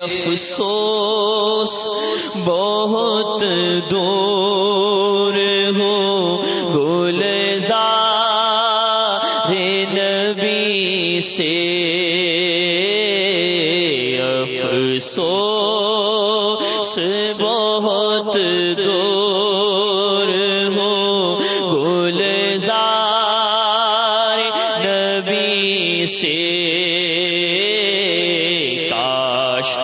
افسوس بہت دور ہو۔ گلزار نبی سے افسوس بہت کاش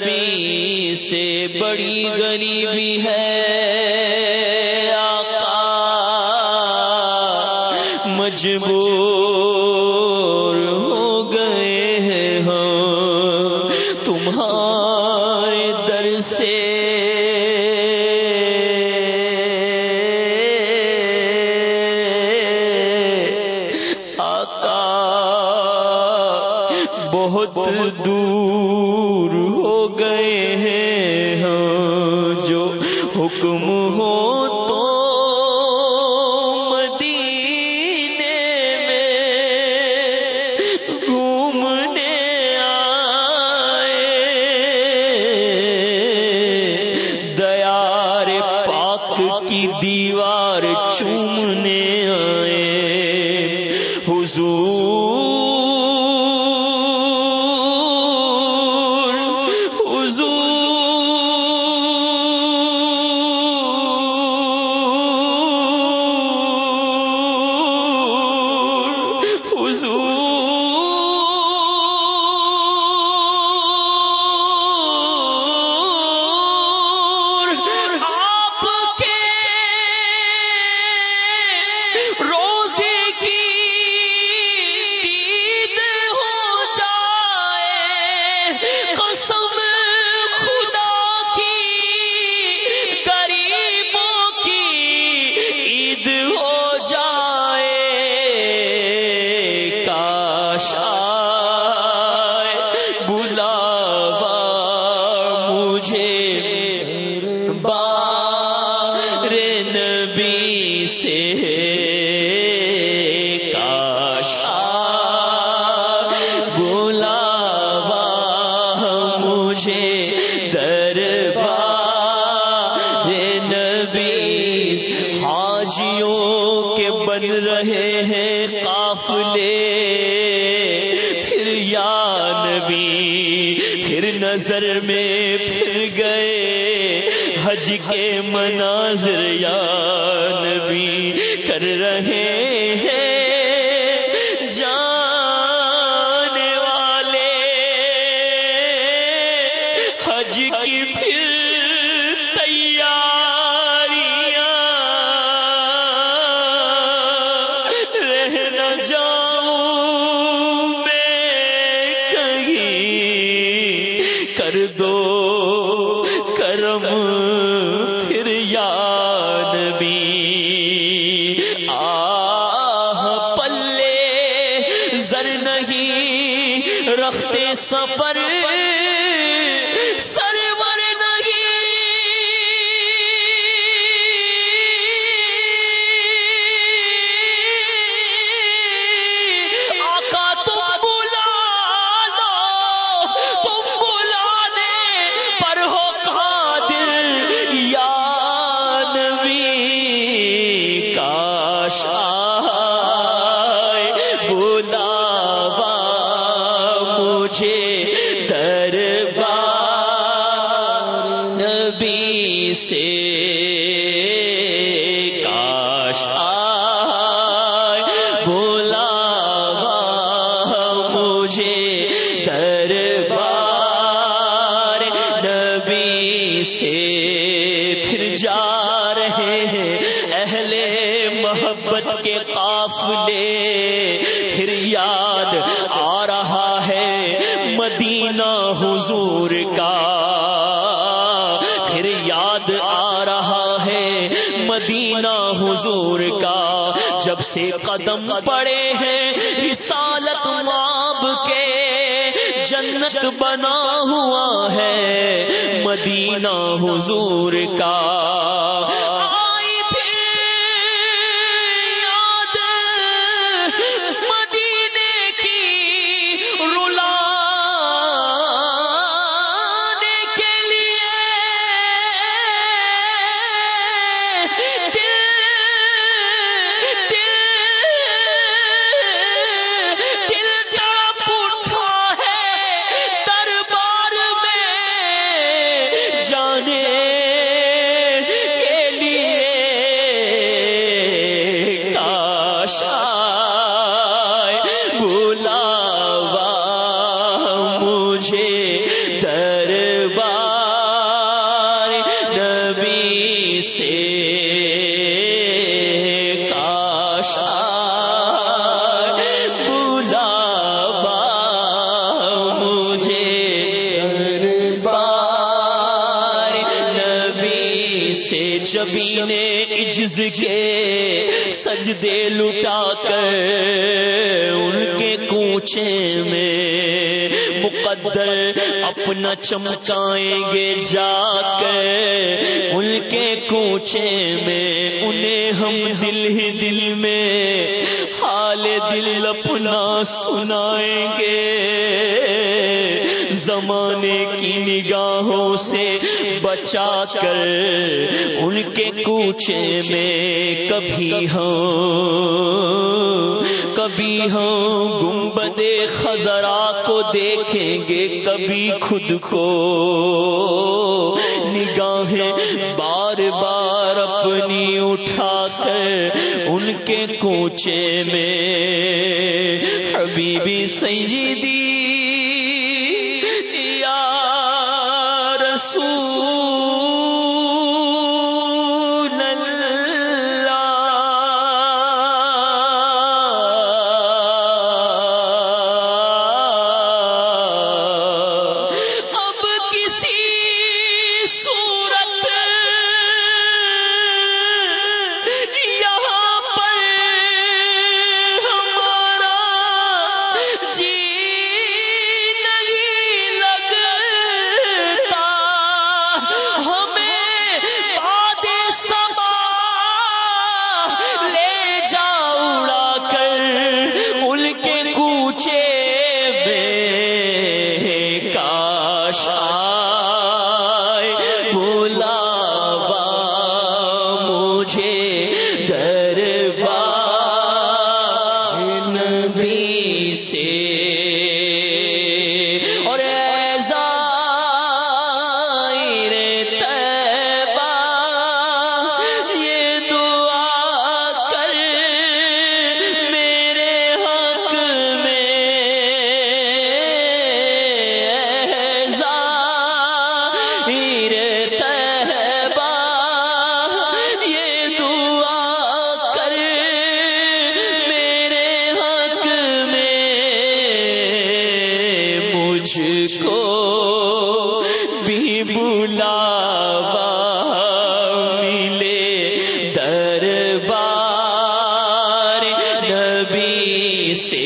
نبی سے بڑی غریبی ہے۔ بہت دور ہو گئے ہیں ہم جو حکم ہو تو مدینے میں گھومنے آئے۔ دیار پاک کی دیوار چومنے آئے۔ حضور نبی سے حج کے مناظر یا نبی کر رہے ہیں جانے والے۔ حج کی پھر تیاریاں۔ رہ نہ جاؤں میں کہیں کر دو۔ کرم پھر یا نبی آہ پلے زر نہیں رفتے سفر مجھے دربار نبی سے پھر جا رہے ہیں۔ اہل محبت کے قافلے، پھر یاد آ رہا ہے مدینہ حضور کا۔ پھر یاد آ رہا ہے مدینہ حضور کا۔ جب سے قدم پڑے ہیں رسالت ماب کے، جنت بنا ہوا ہے، مدینہ حضور کا۔ نبی سے کاش آئے بلاوا مجھے دربار نبی سے جبی نے عجز کے سجدے لٹا کر ان کے کوچے میں مقدر اپنا چمکائیں گے جا کر۔ ان کے کوچے میں، انہیں ہم دل ہی دل میں حال دل اپنا سنائیں گے۔ زمانے کی نگاہوں سے بچا کر ان کے کوچے میں کبھی ہم کبھی ہم گنبد خزرا وہ دیکھیں گے کبھی خود کو۔ نگاہیں بار بار اپنی اٹھا کر ان کے کوچے میں۔ حبیبی سیدی سے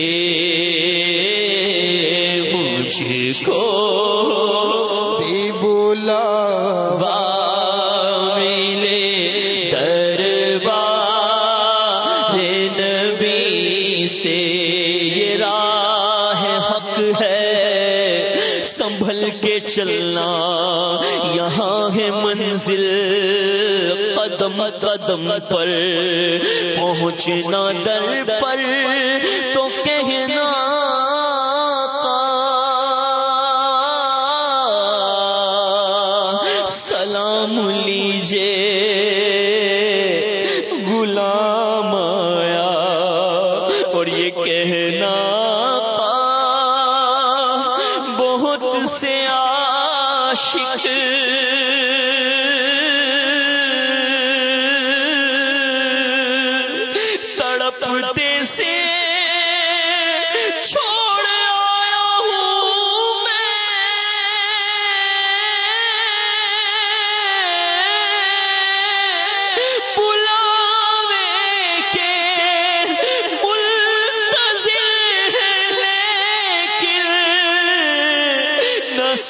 مجھ کو بھی بولا ملے دربار نبی سے یہ راہ حق ہے سنبھل کے چلنا یہاں ہے منزل قدم قدم پر پہنچنا در پر تو کہنا کا سلام لیجے غلام آیا اور یہ کہنا کا بہت سے عاشق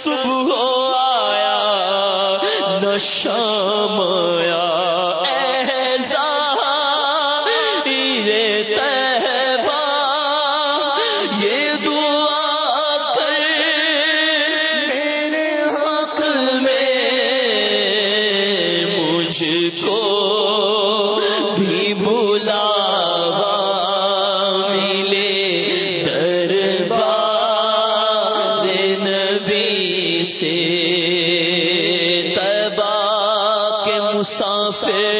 صبح آیا نہ شام آیا۔ سے تبا کے مسافر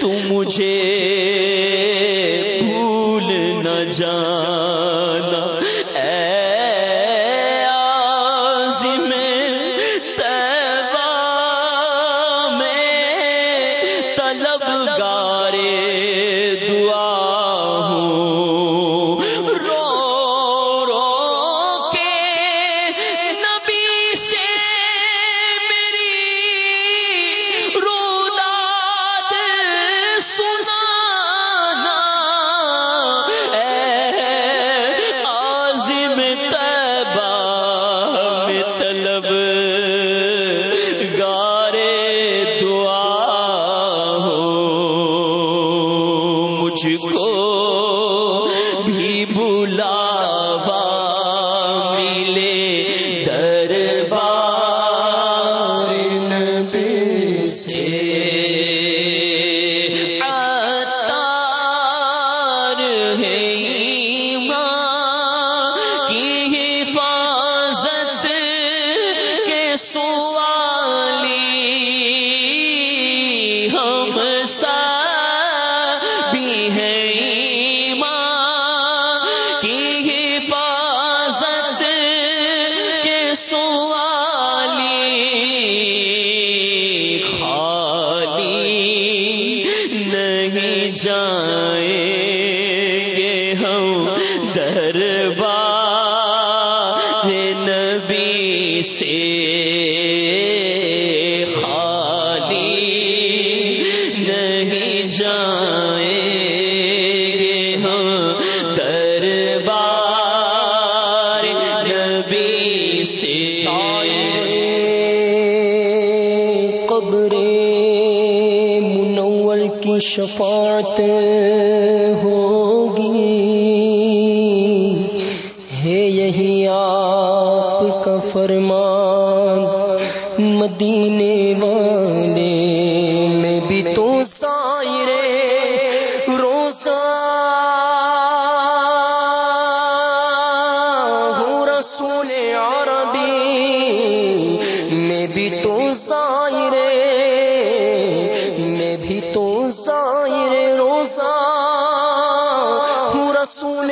تو مجھے بھول نہ جانا۔ اے عازم طیبہ میں طلبگار دعا مجھ کو نبی سے خالی نہیں جائیں گے ہم دربار نبی سے۔ قبر منور کی شفاعت ہوگی۔ ہے یہی آپ کا فرمان، مدینے والے میں بھی تو سائرے روزہ ہوں رسول عربی میں بھی تو ظاہرے میں بھی تو ظاہرے روزہ ہوں رسول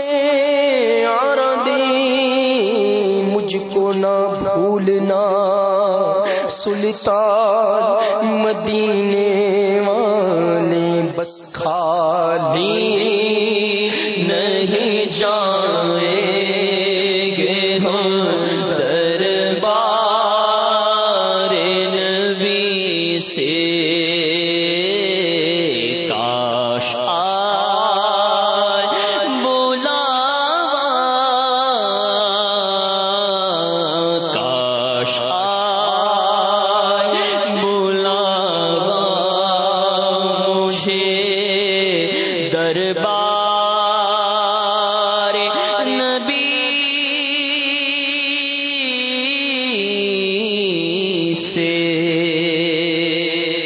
سلطان مدینے والے بس خالی